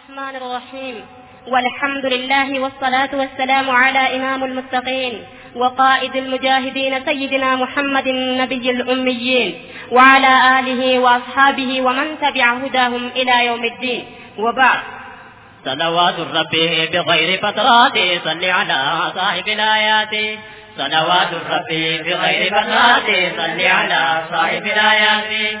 الرحمن الرحيم. والحمد لله والصلاة والسلام على إمام المتقين وقائد المجاهدين سيدنا محمد النبي الأميين وعلى آله وأصحابه ومن تبع هداهم إلى يوم الدين. وبعد. صلوات الرب بغير فترات صل على صاحب الآيات. صلوات الرب بغير فترات صل على صاحب الآيات.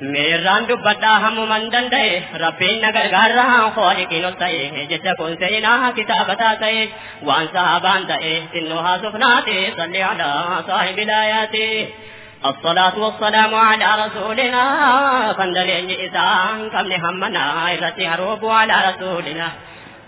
ميران دو بدا هم مندن دي ربين نگر گر رہا خوال کنو سي جس کن سي نا كتاب تا سي وان صحابان دي تنو ها سفنا صلي على صاحب الاياتي الصلاة والسلام على رسولنا فندلين إسان كم لهمنا إرسي هروب على رسولنا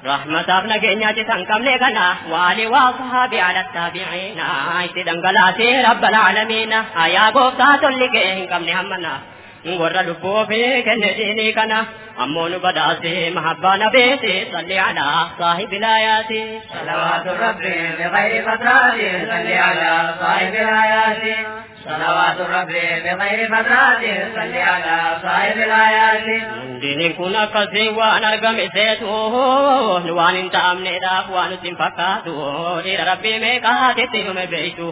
رحمة ابن جنيا جسان كم لغنا والي وصحاب على التابعين إسي دنقلاتي رب العالمين آيا قفتات لكين كم لهمنا warra lubbuu fi kenne diinii kana ammoo nu badhaase mahabbaa nabeete salli alaa saahibi laayaati صلوات ربي بغير فترات صل على صاحب الآيات صلوات ربي بغير فترات صل على صاحب الآيات akkasii waan argame seetu waan hin taa'amneedhaaf waan nutti hin fakkaatu dhiira rabbii meeqaatetti nume beeytu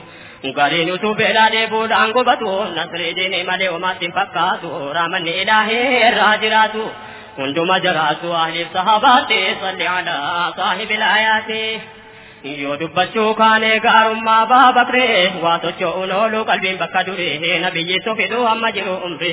gariin utuu beelaa deebuudhaan gubatu nasrii diinii malee homaatti hin fakkaatu raamanni ilaahee irraa jiraatu hunduma jiraatu ahliif sahabaatti salli alaa saahibil aayaati yoo dubbachuu kaanee gaarummaa baabakree waa socho'uun ooluu qalbiin bakka duree nabiyyi sofiduu amma jiru umri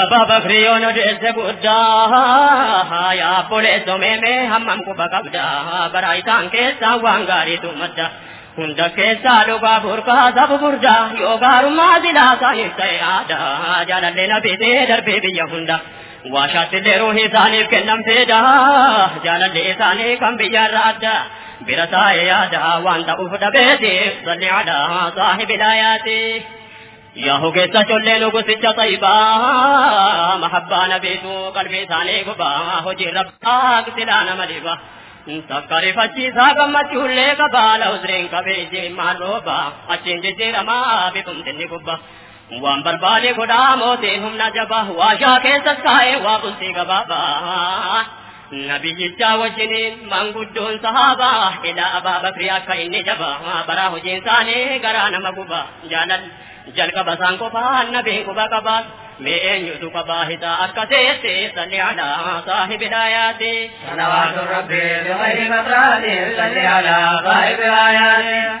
بابا بکریوں نے دل سے گدا یا پڑے تمہیں میں ہم ہم کو بکب جا برائی تان کے ساوانگاری تو مدا ہند کے سالو کا برکا سب یو یوگا روما دلا کا سے آجا جل لینا بھی دے در بھی بھی ہندا واشاتل روحي كلم فيدا جانا لساني كم بيجرد برسائي يادا وانت أفد بيتي صل على صاحب الآيات ياهو قصة جلين قصة طيبة محبان بيتو قلبي ثاني قبا هجي جی ربك سلان مليبا سکر فچی ساگ مچولے کبالا حضرین کبیجی مالوبا اچین جی جزیر ما بکم دن گبا۔ Mootiin humna jaba waashaa keessas kaa'ee waa bultii gabaabaa nabiyyicha wajjiniin manguddoon sahaabaa ila abaa bakrii akka inni jaba bara hojiin isaanii garaa nama guba jaalal jalqaba isaan qofaa nabiin quba qabaas mee eenyutu qabaa hitaa akka teesse salli alaa saahibil aayaati صلوات ربي بغير فترات صل على صاحب الآيات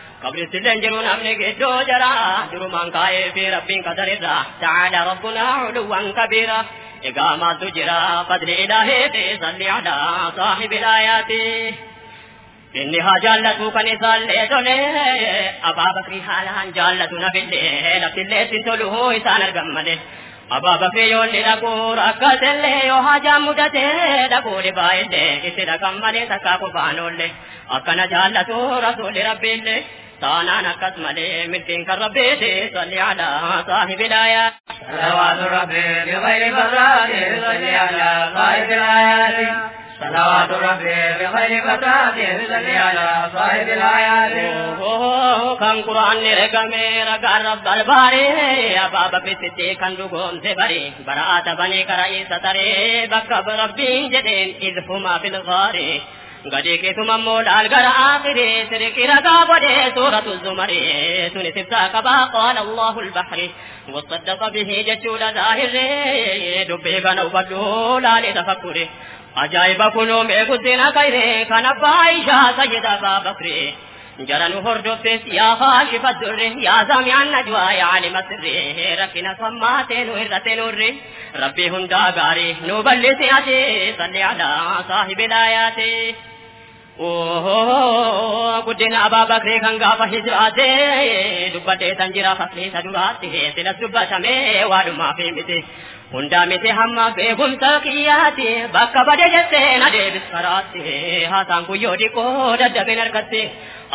akhiraa قبرتلين جرون أمني قدو جرا. جرمان كاي في ربين قدرنا تعالى ربنا علوا كبيرا. إقامة تجرى قدر إلهي صلي على صاحب الآيات إنها جالة كنسان ليتوني. أبا بكري حالان جالة نبيلي لفتلي تنتلوه إسان القمالي أبا بكري يولي لقور أكتلي يوها جامدتي لقور بايلي إسي لقمالي تكاكو بانولي. أكنا جالة رسول ربي اللي taanaan akkas malee milkiin kan rabbiiti salli alaa saahibilaayaa صلوات ربي بغير فترات صل على صاحب الآيات صلوات ربي بغير فترات صل على صاحب الآيات kan quraanni regame ragaan rabbal baare abbaa bakkisitti kan dhugoomse bare bara'aata banee kara isa taree bakka rabbiin jedheen idhumaa fil gaare gadi keessuma immoo dhaal gara aakhiree sirqi ragaa godhee suuratu zumaree suni sibsaa qabaa qaala allahu albahri wasaddaqa bihi jechuudha zaahirree dubbii kana hubadhu laalee tafakkure ajaa'iba kunoo mee guddina kayree kan abbaa ishaa sayyida abbaa bakree جرن هردفت يا خاشف الدر يا سامع النجوى يا عالم السر ركنا صماتين وهرتين ور ربي هندا غاري نوبل سياتي صلي على صاحب الآيات guddina abaa bakree kan gaafa hijiraate dubbatee tan jira fakkiisa duraatti silas dubbatamee waadhumaa fi miti hundaa miti hamma beekumsa kiyyaati bakka bade jettee na deebis karaatti haasaan kuyyoo dhiqoo daddabin argatte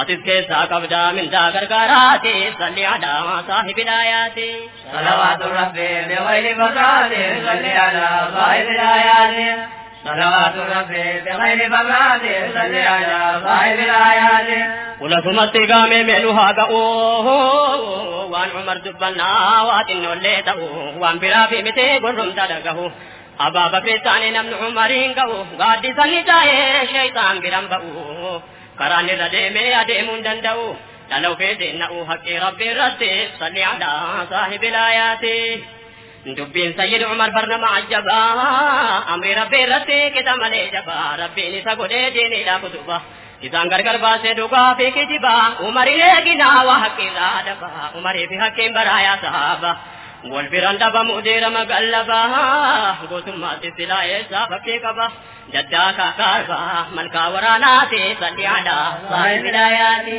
atis keessaa qabdaa mindaa gargaaraati salli alaa saahibilaayaati صلوات ربي بغير فترات صل على صاحب الآيات صلوات ولا سمتي قامي ميلوها قوه وان عمر دبلنا واتن وليته وان برافي متي قرم تدقه أبا بكر ثاني نمن عمرين قوه قادي ثاني جاي شيطان برم بقوه كراني ردي مي أديمون دندو تلو في دينه حق ربي ردي صلي على صاحب الآياتي dubbiin sayyid umar barnama ajjabaa amri rabbii irratti qita malee jabaa rabbiin isa godhee diiniidha kutuba isaan gargar baasee dhugaa fi kijibaa umariin eeginaa waa haqqirraa dabaa umarii fi haqqiin baraayaa sahaaba wal biraan dhabamu deerama gallabaa gootummaatti silaa eessaa fakkii qaba daddaa kaakaarbaa malkaa waraanaati salli alaa saahibilaayaati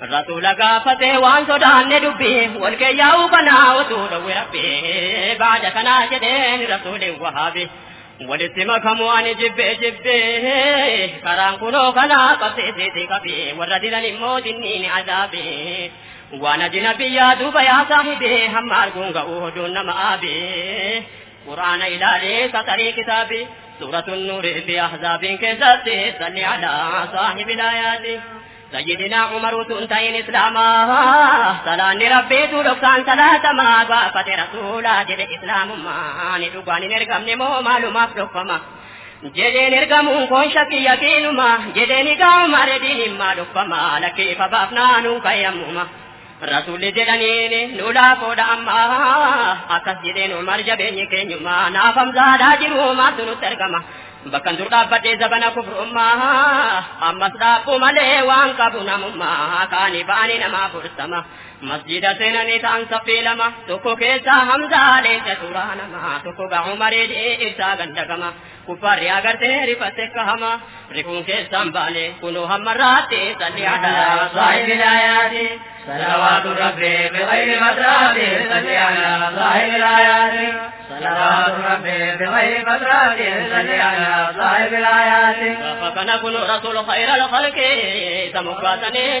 waan sodaanne dubbi wal keeyyaa'uu kanaa otuu dhowwe rabbi baada kanaa jedheen rasuulin wahaabi walitti makamu ani jibbe jibbe karaan kunoo kanaa qabsiisiiti qabi warra didan immoo dinniin azaabe waan ajina biyyaa duuba yaa saahibe hamma arguun ga'uu hoduun nama aabe quraana ilaalee kasarii kitaabe suuratun nuuri fi ahzaabiin keessatti salli alaa saahibilaayaati سيدنا عمر تنتين إسلاما سلام ربي تلقان سلاتما قافة رسولا جد إسلام ما ندقان نرقم نمو معلومة فلقما jedheen ergamuun kun shakkii yaqiinuma jedheen egaa umar diin ma dhuffama lakkee fabaafnaanuu kayyammuma rasuulli jedhaniin nu laafoodha amma akkas jedheen umar jabeenyi keenyuma naafamsaadhaa jiru maaltu nutti argama bakkan dur dhaabbadhee zabana kufrummaa ammas dhaabbuu malee waan qabu namummaa kaanii ba'anii namaa fursama masjida seenanii ta'an saffii lama tokko keessaa hamzaa leenca suuraa nama tokko ga'u mareedee ibsaa gandagama kuffaarri agartee rifatte kahama rifuun keessaan baane kunoo hammarraatti salli على صاحب الآيات صلوات ربي بغير فترات صل على صاحب الآيات صلوات ربي بغير فترات صل على صاحب الآيات فكان كن رسول خير الخلق سمقاتني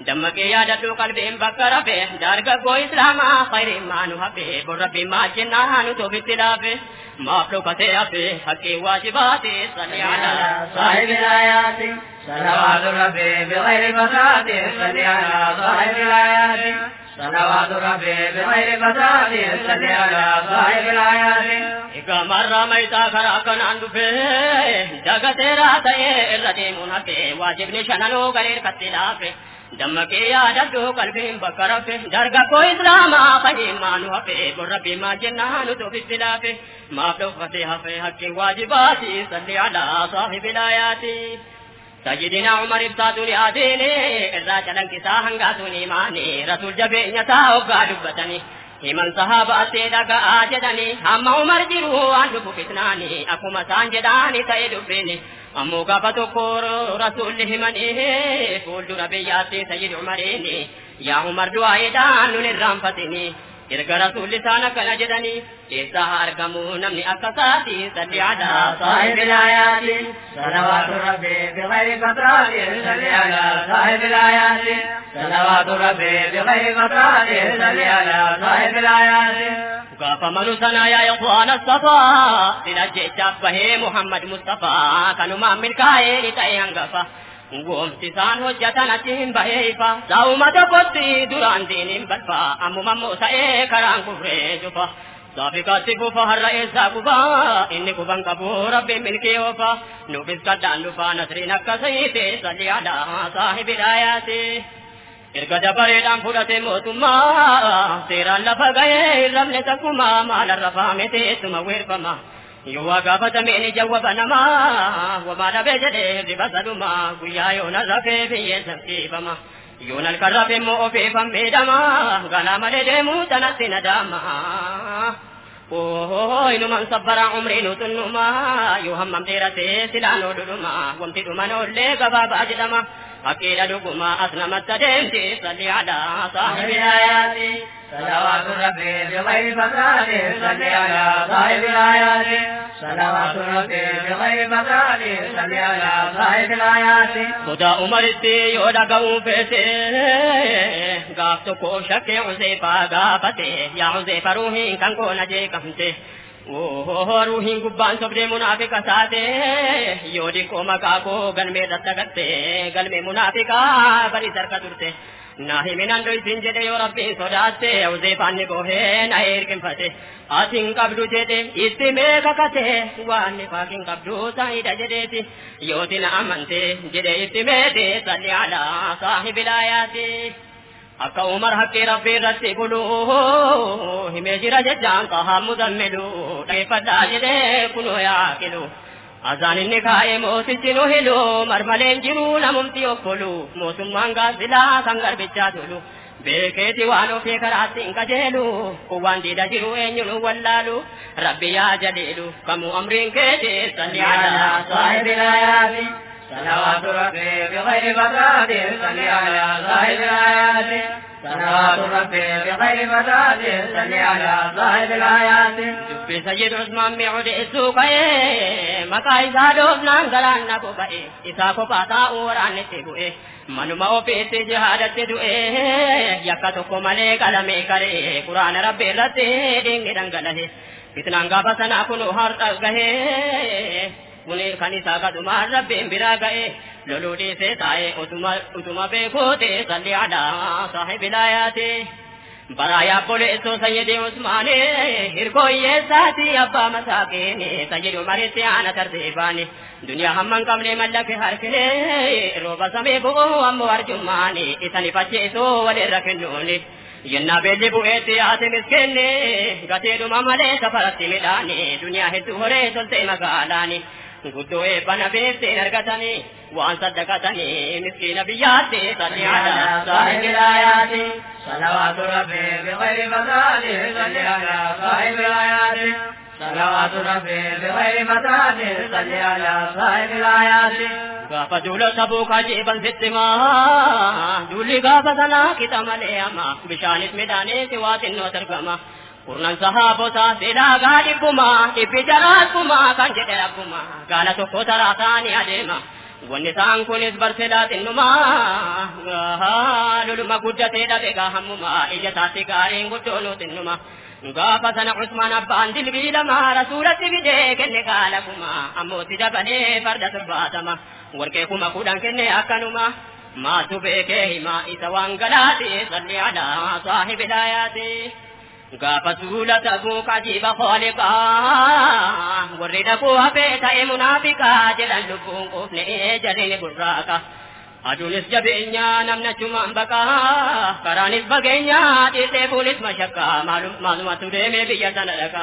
دمکے یا جتو قلبیم بکر پہ درگ گو اسلام خیر مانو ہپے بر پہ ما جنانو تو بتلا پہ معفو کتے ہپے حق واجبات، صلی علی صاحب الایات، صلوات ربی بغیر بسات صلی صلی علی صاحب الایات. جگ تیرا واجب نشانو کرے قتلا دمکے یادتو قلبیم بکرفه درگکو اسلام آخه ایمانو حفه بربی ما جنانو تو بسلافه ما فلوفته حفه حق واجباتی صلی علی صاحب الآیاتی سجدنا عمر ابتادو لآدینه ارزا چلن کسا هنگاتو نیمانه رسول جبه نتاو قادبتنه من صحاب اتدك آجدني هم عمر جروان لفو فتناني أكو مسان جداني سيدو بيني ammoo gaafa tokko rasuulli himanii fuuldura biyyaatti sayyid umariini yaa umar du'aayiidhaan nun irraanfatini jedhanii eessa haa argamu namni akka isaati salli alaa صاحب الآيات صلوات ربي بغير فترات صل على صاحب الآيات صلوات ربي بغير فترات صل على صاحب الآيات gaafa manu sana yaa ikhwaana safaa sila jechaaf bahee muhammad mustafaa kanumaan milkaa'ee ni ta'e hangafa Goomti isaan hojjetan achiin bahee ifa saa'uma tokkotti duraan diiniin balfa. Ammuma moosa'ee karaan kufree cufa. Saafikaatti fufa har'a eessaa kufa? Inni kuban qabu rabbiin milkii oofa. Nuufis kadhaan dhufa nasriin akka sayite salli alaa saahibiidhaayaati. erga dabareedhaan fudhate mootummaa seeraan lafa ga'ee hin rabne takkumaa maalarra faame teessuma weerfama waa gaafatame ni jawwaba namaa wamaa dhabee jedhee riba sadumaa guyyaa yoona rafee biyyeen sabsiifama yoon halkan rafe immoo ofeeffam miidhama ganaa malee deemuu tanatti nadaama Oh, inuman sabbara umriin utunnuma yoo hammam dheeratee silaan ooluluma wamti dhuman oollee gabaabaa jedhama أكيد لكما أسلمت تدمتي صلي على صاحب الآيات صلوات ربي بغير فساد صلي على صاحب الآيات صلوات ربي بغير فساد صلي على صاحب الآيات خدا عمر سے یودا گاؤں پیسے گاف تو کو شکے اسے پاگا پتے یا اسے پروہیں کنگو نجے کمتے. روحی گبان سبرے کا ساتھ یوری کو مکا کو گن میں رت کرتے گن میں منافقا بری سر کا ترتے نہ ہی سنجے اور پانے کو ہے نہ ایر کے پھتے آسنگ کبڈو اس میں پاکن سائی اس میں دے صلی صاحب akka umar haqqee rabbii irratti bulu himee jira jechaan qahaa mudammilu dhaggeeffadhaa jedhee kunoo yaaqilu azaan inni kaa'ee mootichi nu hilu marmaleen jiru namumti okkolu mootummaan gaazilaa kan garbichaa tolu beekeeti waan ofii karaatti hin qajeelu kun waan diida jiru eenyunu wallaalu rabbi yaa jadeelu kamuu amriin kee jeessa ni adalaa saahibilaa yaafi صلوات ربي بغير فترات صل على صاحب الآيات صلوات ربي بغير فترات صل على صاحب الآيات mi'uud isuu ka'ee maqaa isaa dhoofnaan galaan na boba'e isaa kophaa taa'uu waraannetti bu'e manuma ofiitti jihaadatti du'e yakka tokko malee qalamee karee quraana rabbi irratti dhiigni dhangalahe fitnaan gaafa sanaa kun har'a gahee isaa kadhumaan rabbiin biraa ga'e loluu dhiisee taa'e utuma utuma beekuuti salli alaa saahibilaayaati. Baraayaa boleessoo sayyidii Usmaanii hirkooyyeessaati abbaa masaakiini sayyidii Umaritti aana tartiibaani duniyaa hamman qabne mallaqe harkine rooba samii bu'uu ammoo arjummaani isan ifachiisuu walirra kennuuni. Yennaa beelli bu'eetti haati miskiinni gateedhuma malee safaratti midhaani duniyaa hedduu horee toltee magaalaani. تردوه بنبي سيرقتني وأن صدقتني مسكين بياتي صلي على صاحب الآيات صلوات ربي بغير فضاله صلي على صاحب الآيات صلوات ربي بغير فضاله صلي على صاحب الآيات گاپا جولا قرنا صحابة سيدا غالبما إبجراتكما كنجدركما قالت قتراتان أدما والنسان كنز برسلات النما قالوا لما قدت لبقى همما إجتاتي قارين قدونو تنما قاف سنة عثمان أبان دلبي لما رسولة بجيك اللي قالكما أموت دبني فرد سباتما وركيكما قدان كني أكنما ما تبئكهما إسوان قلاتي صلي على صاحب الآياتي gaafa suula tabuu kajiba khooliqaa warri dhaquu hafee ta'e munaafiqaa jedhan lubbuun quufne jarrini burraaqa aduunis jabeenyaa namna chumaan baqaa karaanis fageenyaa dhiirteefuunis mashakkaa maalumatu deemee biyya sana dhaqa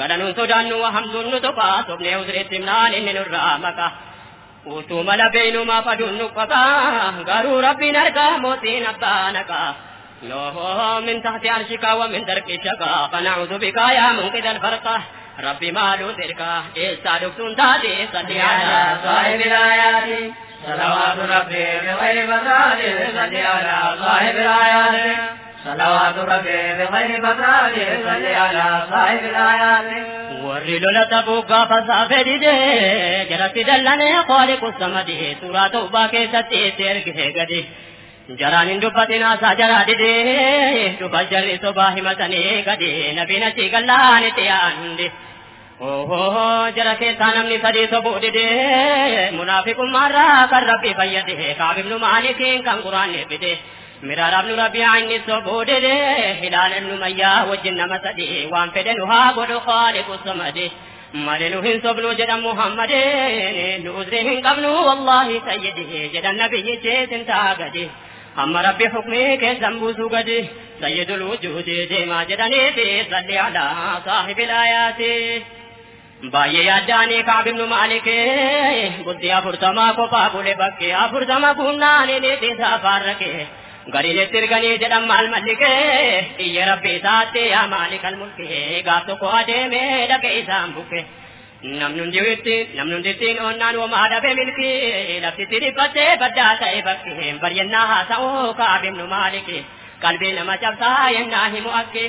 galanuun sodaannu hamtuun nu tophaa sobnee usreetti himnaan inni nurraa maqaa utuu mala beenumaaf aduun nu qaqaa garuu rabbiin argaa mootiin abbaa naqaa لوه من تحت عرشك ومن دركشك فنعوذ بك يا منقذ الفرقة ربي مالو تركا إستادك تنتادي صلي على صاحب الآيات. صلوات ربي بغير فساد. صل على صاحب الآيات. صلوات ربي بغير فساد. صل على صاحب الآيات. warri lola tabuu gaafa saafee didee jaratti dallanee qooliqu samadee suuraa ta'ubaa keessatti itti ergee gadi jaraan hin dubbatin haasaa jaraa didee dhufa jarri sobaa himatanii gadi nabiin achii gallaan itti yaa'ande. Oho jara keessaa namni sadii sobuu didee munaafiqummaarraa kan rabbi fayyade kaabibnu maalikiin kan quraanne fide miraarabnu rabbi inni sobuu didee hilaalannu mayyaa wajjin nama sadii waan fedhe nu haa godhu qaaliqu samade male nu hin sobnu jedhan muhammadeen nu uzrii اما رب حکمی کے زمبو سوگج سید الوجود دے ماجدنے پہ صلی علی صاحب الآیات یاد یادانی کعب ابن مالک بدیا فرزما کو پاپولے بکے آفرزما بھوننا لینے پہ سافار رکے گریلے ترگنی جدم مال ملک یہ ربی ساتھ یا مالک الملک گاتو کو آجے میں لگے سام بکے dhaqee isaan bukke namni hundi ittiin namni hundi ittiin onnaan womaa dhabe milkii laftitti dhiphattee baddaa ta'e bakkee baryannaa haasa'uu kaabibnu maalikee qalbii nama cabsaa yennaa himu akkee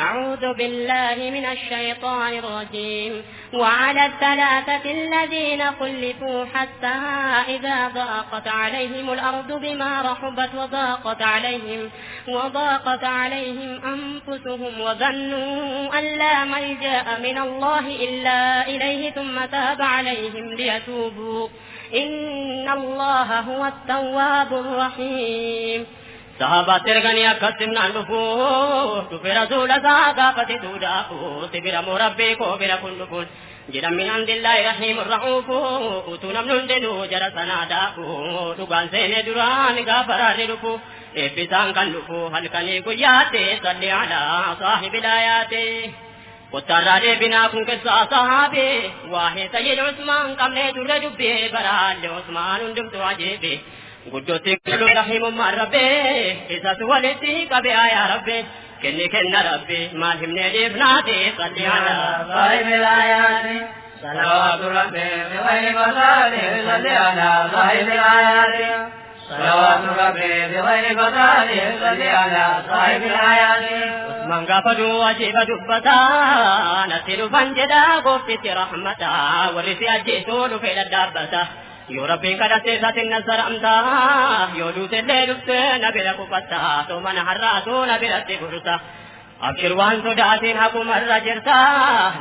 أعوذ بالله من الشيطان الرجيم وعلى الثلاثة الذين خلفوا حتى إذا ضاقت عليهم الأرض بما رحبت وضاقت عليهم وضاقت عليهم أنفسهم وظنوا أن لا ملجأ من الله إلا إليه ثم تاب عليهم ليتوبوا إن الله هو التواب الرحيم صحابہ ترگنیا قسم نالفو تفر زول زادا فتدو جاؤو تبرا مربیکو برا کندکون جرا من عند اللہ رحیم الرحوفو اوتو نمنون دلو جرا سناداکو تگان سین دران گافران لکو ابتسان کن لکو حلکنی گیاتے صلی علا صاحب الآیاتے وترى بنا كن كصحابه واحد سيد عثمان قبل درجه برال عثمان دمت عجيبه guddotti guddu rahimummaan rabbee isas walitti qabe yaa rabbe kenni kenna rabbe maal himnee dhiifnaati salli alaa صاحب الآيات صلوات ربي بغير فساد صل على صاحب الآيات صلوات ربي بغير فساد صل على صاحب duu ajiiba dubbataa natti dhufan jedhaa gooftitti rahmataa warri si ajjeesuu dhufee dhadhaabbata. Yoo rabbiin kadhattee isaatiin na saramtaa yoo duutellee dhuftee na bira qubatta too mana har'aatu na biratti furta. Abshir waan sodaatiin hakumarra jirta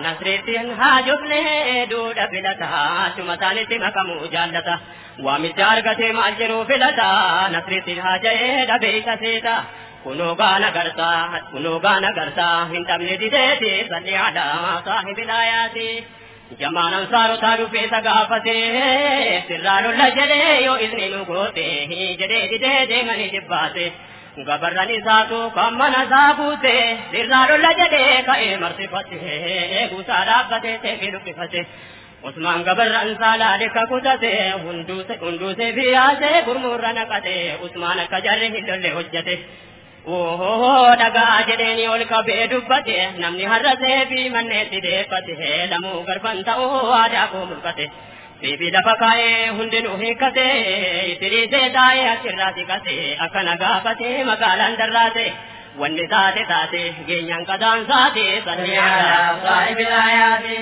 nasreettiin haa jofnee duudha filata tuma isaanitti makamuu jaallata. Waamicha argatee maal jedhuu filata nasreettiin haa ja'ee dhabee isa seeta. kunoo gaana gartaa kunoo gaana gartaa hin dhabne dideeti salli alaa saahibilaayaati. جم ساروسارو پي سگاف لجي گوبر سا ڪما دلارو لي ڪيم اسم گبر ڪڪ تي ڪنڊوي به آسي گرموسي ඕහෝ ඩගාජදේනි ඕලික බේඩුබ්බතේ නම්නි හරසේ බීමන්නේ තිදේ පතේ ලමු කරපන්ත ඕහෝ ආජාකෝ මුල්පතේ බීබිල පකායේ හුන්දෙන ඔහෙකතේ ඉතිරි සේදායේ අකිරාති කතේ අකනගාපතේ මගලන්දරාතේ වන්නේ තාතේ තාතේ ගේයන් කදාන් සාතේ සන්‍යාලා සායි බිලායාතේ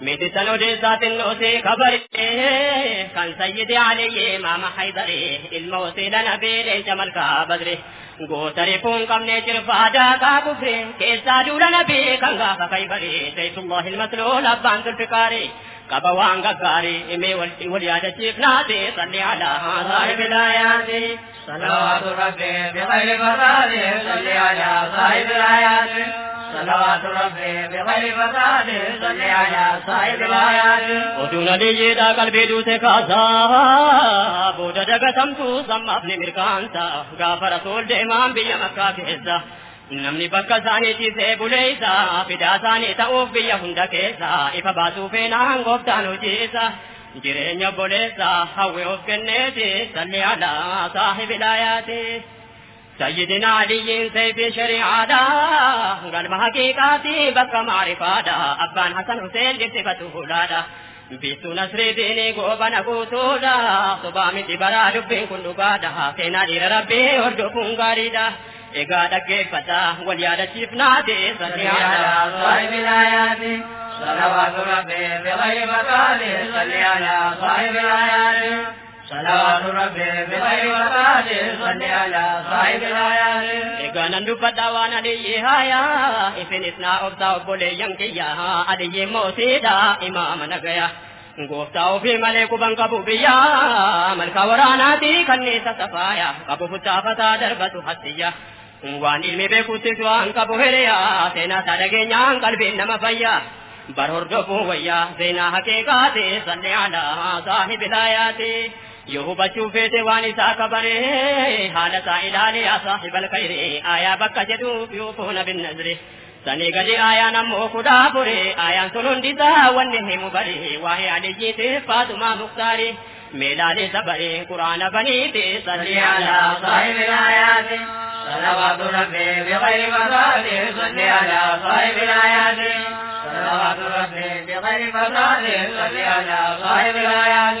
مدتن وديسات النوسي كبري كان سيدي علي إمام حيدري الموصل نبي ليس ملكا بدري gootari kun qabne cirfaadaa kaa kufre keessaa duula nabii kan gaafa kaybari sayfullahi ilmasluul abbaan zulfikaarii qaba waan gaggaarii himee wal yaadachiifnaati salli alaa saahibi laayaati صلوات ربي بغير فساد صل على صاحب الآيات صلوات ربي بغير فساد صل على صاحب الآيات oduun aliyyiidha qalbii duute kaasaa booda dagatamtu sammaafni mirkaansa gaafa rasuul deemaan biyya makkaa keessa namni bakka isaanii ciisee buleeysa fidaa isaanii ta'uuf biyya hunda keessa ifa baasuu feenaan gooftaan hojiisa jireenya boleessa hawwe of kenneeti salli alaa saahibi laayaati سيدنا علي سيف شريعة قلب حقيقاتي بك معرفة أبان حسن حسين جبسفته لادا بيتو نصر ديني قوبنا قوتودا صبامي تبرا دبين كل قادا. سينا دير ربي وردكم غاريدا إيقا دكي فتا واليادة شفناتي صلي على صاحب الآيات صلوات ربي بغير فساد صل على صاحب الآيات گنندو پداوانا دیئے بولے یم کے امام نہ گیا گوفتاو ملے کو بن کبو بیا ملکا ورانا تی کھنے سفایا کبو فتا فتا دربتو حسیہ وانیل میں بے کسی سوان کبو ہریا سینا سرگے نیان قلبی ویا سینا حقیقاتی صلی علیہ صاحب الایاتی kabaree haala isaa ilaali yaa saaxibal kayri aayaa bakka jedhuuf yoo fuuna binnazri sanii gadi aayaan ammoo kudhaa fure aayaan sun hundisaa wanni himu bari waa'ee aliyyiitiif faatumaa muktaari meelaalee sabaree quraana baniiti salli alaa صاحب الآيات صلوات ربي بغير فساد صل على صاحب الآيات صلوات ربي بغير فساد صل على صاحب الآيات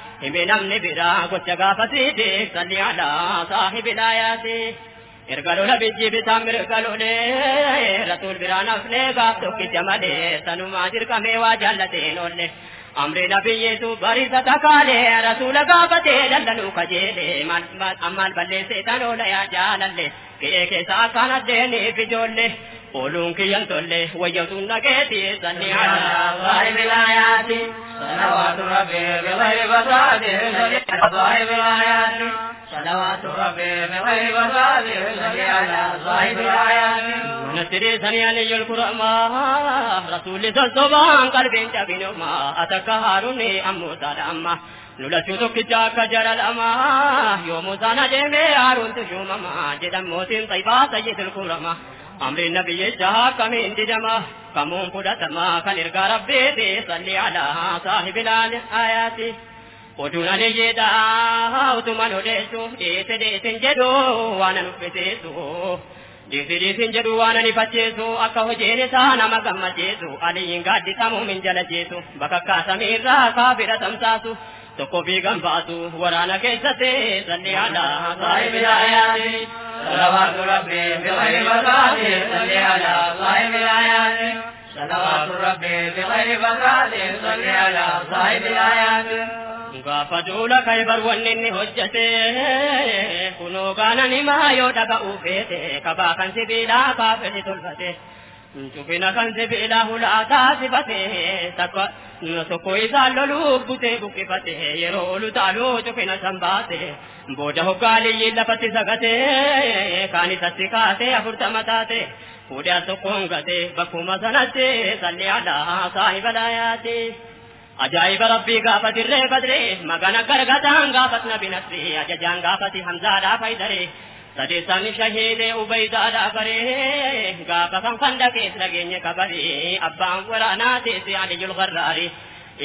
hime namni biraa gocha gaafasiiti salli alaa saahibi laayaati erga lola bijji bitaan mirga lolee rasuul biraa naflee gaaf tokkicha malee sanumaa dirqamee waa jaallateen oolle amri nabiyyeetu bariisa takaalee rasuula gaafatee dallanuu kajeele ammaal balleessee tan oola yaa jaalalle qe'ee keessa akkaan addeeniif ijoolle ooluun kiyyan tolle wayyatuun nageeti salli alaa صاحب सेवानी करो अथायो मोसेमोसिनमा अमृ न बी चा कमे जा كمون قدتما كان إرقى ربي صلي على صاحب الآيات oduun aliyyeedha utuman odeessu dhiise dhiisin jedhu waan an uffisiisu dhiisi dhiisin jedhu waan an ifachiisu akka hojiin isaa nama gammachiisu aliyyiin gaaddisamuu min jala jeesu bakka kaasamiirraa kaafira tamsaasu tokko fiigan baasu waraana keessatti salli alaa صاحب الآيات صلوات ربي بغير فساد صل على صاحب الآيات صلوات ربي بغير فساد صل على صاحب الآيات hojjete kunoo gaana nimaa yoo dhaga'uu feete kabaa kan شوفنا كنزب إله الأعداء صفته سكو إذا للوب بتيب كفته يرول تعلو شوفنا شنباته بوجه قالي لفت سغته كاني تسكاته أفرت متاته فوديا سكون غته بكو مزنته صلي على صاحب الآياته عجائب ربی گافت الرے بدرے، مگن کرگتان گافت نبی نصری۔ عججان گافت حمزہ رافی درے sadeessaan shahiidee ubaydaadhaa baree gaafa kan fandaqees dhageenya kabaree abbaan waraanaa teesse aliyyul garraari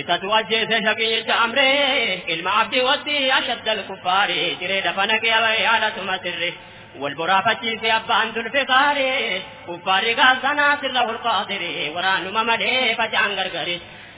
isatu ajjeese shaqiyyicha amree ilma abdii watti ashaddal kuffaari ciree dafa naqee haalatuma sirre wal boraafachiise abbaan dulfe kaaree kuffaarri gaazanaa sirra hulqaatire waraanuma malee facaan gargare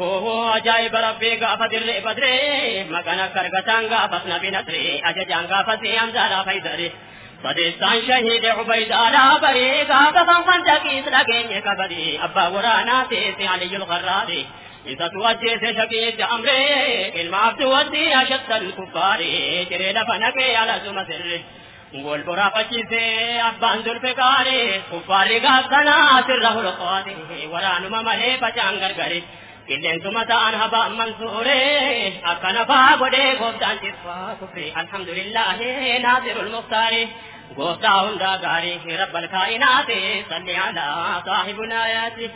ajaa'iba rabbii gaafa dirree badree magana gargataan gaafas nabi nasree ajajaan gaafasee hamzaadhaa fayyadare sadeessaan shahiide ubaydaadhaa baree gaafa kan fandaqiis dhageenye kabadee abbaa waraanaa teesse aliyyul garraare isatu ajjeese shaqiicha amree ilma abduwatti ashattan kuffaare ciree lafa naqee alasuma sirre wal boraafachiise abbaan dulfe kaare kuffaarri gaafsanaa sirra hulqaate waraanuma malee facaan gargare habaan mansuure akkana faa godhee gooftaan cirfaa kufre alhamdulillahi naasirul muktaari gooftaa hundaa gaarii rabbal kaa'inaati salli alaa saahibul aayaati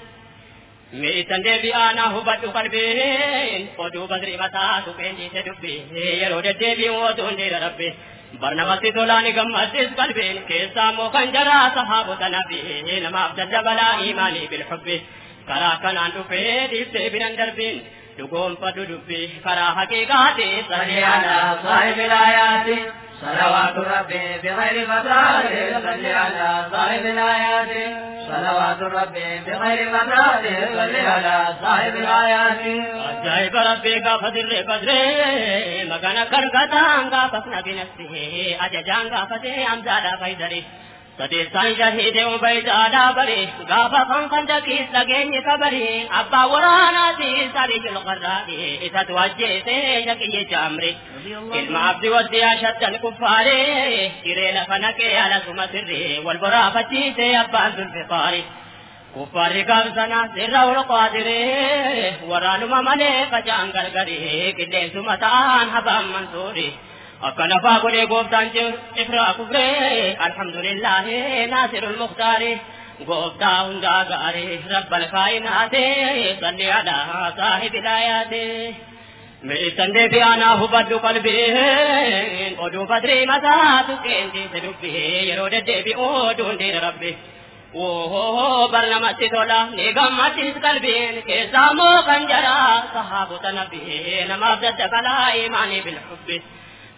miitan deebi'aanaa hubadhu qalbiin oduu badri mataa tuqeen dhiise dubbii yeroo deddeebiin oduun dhiira rabbi barnamatti tolaani gammadis qalbiin keessaa moo kan jaraa sahaabota nabii namaaf daddabalaa imaanii bilxubbi karaa kanaan dhufee dhiibsee biran darbiin dhugoonfa dhudhubbii karaa haqiiqaati salli alaa saahibi laayaati صلوات ربي بغير مدار صل على صاحب الآيات صلوات ربي بغير مدار صل على صاحب الآيات عجائب ربي قافت الرفض مكان كرقتان قافت نبي نفسه أججان قافت أمزال فيدري sadeessaan shahiidee ubaydaadhaa bare gaafa kan fandaqiis dhageenye kabare abbaa waraanaatiis aliyyul qarraadhe isatu ajjeese shaqiyye jaamre ilma abdi waddi ashaddan kuffaare ciree lafa naqee alasuma sirree wal boraafachiise abbaan zulfiqaare kuffaarri gaafsana sirra ol qaadiree waraanuma malee facaan gargaree qilleensuma ta'an habaan اکنفا گلے گوبدان چو اقرا کبرے الحمدللہ ناصر المختار. گوبدا ہنگا گارے رب الکائنات صلی علی صاحب الایات میرے سندے پہ آنا ہو بد قلبی ہے او بدری مزا تو کہندے سلوبی یرو دے دی او ڈونڈے ربی او ہو ہو برنامہ تے تولا نگم مچ قلبین کے سامو کنجرا صحابت نبی نماز تے کلا ایمان بالحب.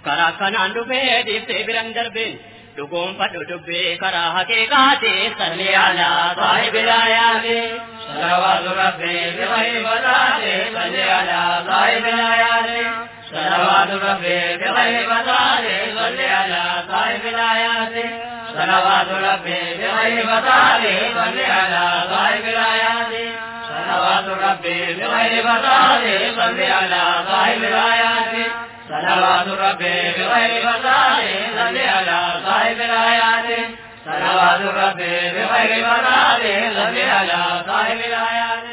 karaa kanaan dhufee dhiiftee biran darbiin dhugoonfadhu dubbii karaa haqiiqaati salli alaa saahibi laayaati صلوات ربي بغير فتاة صل على صاحب الآيات صلوات ربي بغير فتاة صل على صاحب الآيات صلوات ربي بغير فتاة صل على صاحب الآيات صلوات ربي بغير فتاة صل على صاحب الآيات صلوات ربي بغير فتاة صل على صاحب الآيات